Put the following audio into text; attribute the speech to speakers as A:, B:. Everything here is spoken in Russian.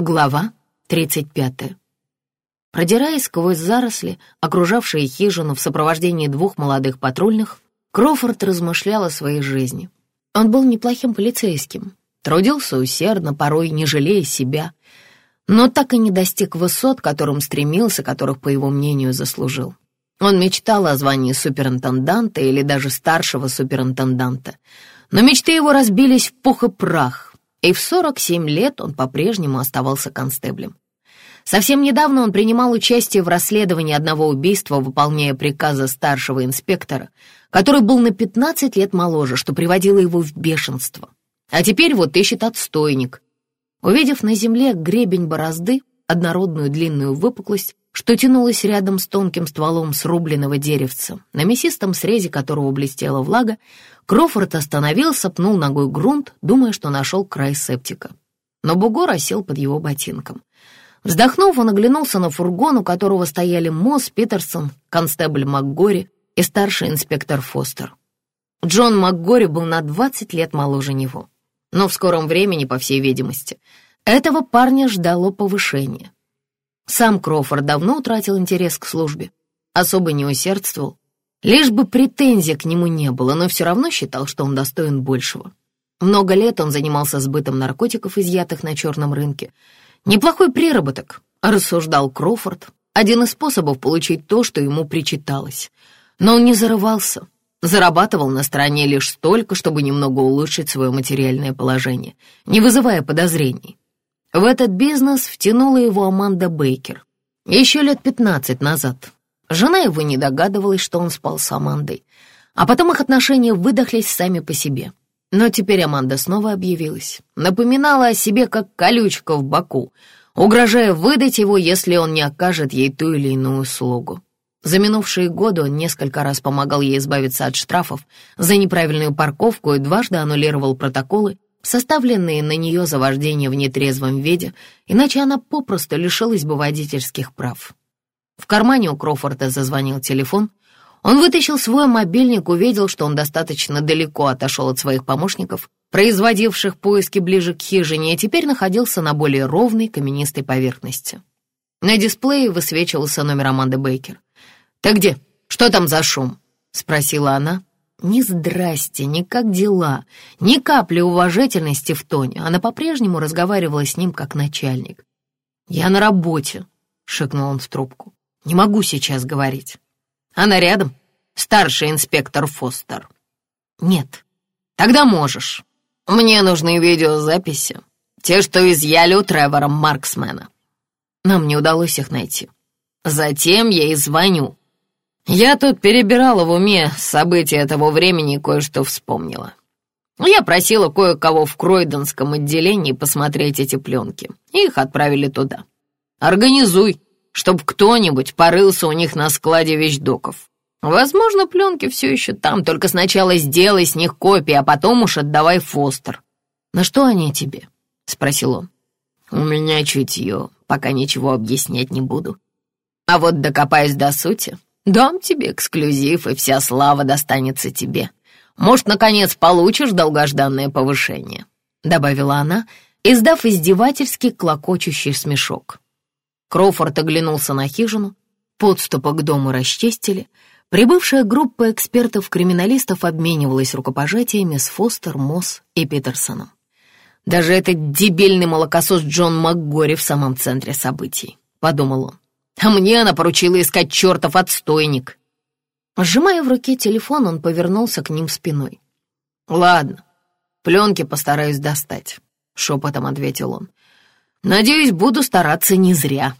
A: Глава 35. Продираясь сквозь заросли, окружавшие хижину в сопровождении двух молодых патрульных, Крофорд размышлял о своей жизни. Он был неплохим полицейским, трудился усердно, порой не жалея себя, но так и не достиг высот, которым стремился, которых, по его мнению, заслужил. Он мечтал о звании суперинтенданта или даже старшего суперинтенданта, но мечты его разбились в пух и прах, и в 47 лет он по-прежнему оставался констеблем. Совсем недавно он принимал участие в расследовании одного убийства, выполняя приказы старшего инспектора, который был на 15 лет моложе, что приводило его в бешенство. А теперь вот ищет отстойник. Увидев на земле гребень борозды, однородную длинную выпуклость, что тянулась рядом с тонким стволом срубленного деревца, на мясистом срезе которого блестела влага, Крофорд остановился, пнул ногой грунт, думая, что нашел край септика. Но бугор осел под его ботинком. Вздохнув, он оглянулся на фургон, у которого стояли Мосс, Питерсон, констебль МакГори и старший инспектор Фостер. Джон МакГори был на 20 лет моложе него. Но в скором времени, по всей видимости, этого парня ждало повышение. Сам Крофорд давно утратил интерес к службе, особо не усердствовал, лишь бы претензий к нему не было, но все равно считал, что он достоин большего. Много лет он занимался сбытом наркотиков, изъятых на черном рынке. Неплохой приработок, рассуждал Крофорд, один из способов получить то, что ему причиталось. Но он не зарывался, зарабатывал на стороне лишь столько, чтобы немного улучшить свое материальное положение, не вызывая подозрений. В этот бизнес втянула его Аманда Бейкер. Еще лет пятнадцать назад. Жена его не догадывалась, что он спал с Амандой. А потом их отношения выдохлись сами по себе. Но теперь Аманда снова объявилась. Напоминала о себе, как колючка в боку, угрожая выдать его, если он не окажет ей ту или иную услугу. За минувшие годы он несколько раз помогал ей избавиться от штрафов за неправильную парковку и дважды аннулировал протоколы, составленные на нее за вождение в нетрезвом виде, иначе она попросту лишилась бы водительских прав. В кармане у Крофорда зазвонил телефон. Он вытащил свой мобильник, увидел, что он достаточно далеко отошел от своих помощников, производивших поиски ближе к хижине, и теперь находился на более ровной каменистой поверхности. На дисплее высвечивался номер Аманды Бейкер. «Ты где? Что там за шум?» — спросила она, ни здрасте, ни как дела, ни капли уважительности в тоне. Она по-прежнему разговаривала с ним как начальник. «Я на работе», — шикнул он в трубку. «Не могу сейчас говорить». «Она рядом? Старший инспектор Фостер». «Нет». «Тогда можешь. Мне нужны видеозаписи. Те, что изъяли у Тревора Марксмена». Нам не удалось их найти. Затем я и звоню. Я тут перебирала в уме события того времени и кое-что вспомнила. Я просила кое-кого в Кройденском отделении посмотреть эти пленки. Их отправили туда. Организуй, чтобы кто-нибудь порылся у них на складе вещдоков. Возможно, пленки все еще там, только сначала сделай с них копии, а потом уж отдавай Фостер. «На что они тебе?» — спросил он. «У меня чутье, пока ничего объяснять не буду. А вот докопаюсь до сути, Дам тебе эксклюзив, и вся слава достанется тебе. Может, наконец получишь долгожданное повышение», — добавила она, издав издевательский клокочущий смешок. Кроуфорд оглянулся на хижину, подступы к дому расчистили, прибывшая группа экспертов-криминалистов обменивалась рукопожатиями с Фостер, Мосс и Питерсоном. «Даже этот дебильный молокосос Джон МакГори в самом центре событий», — подумал он. А мне она поручила искать чертов отстойник. Сжимая в руке телефон, он повернулся к ним спиной. «Ладно, пленки постараюсь достать», — шепотом ответил он. «Надеюсь, буду стараться не зря».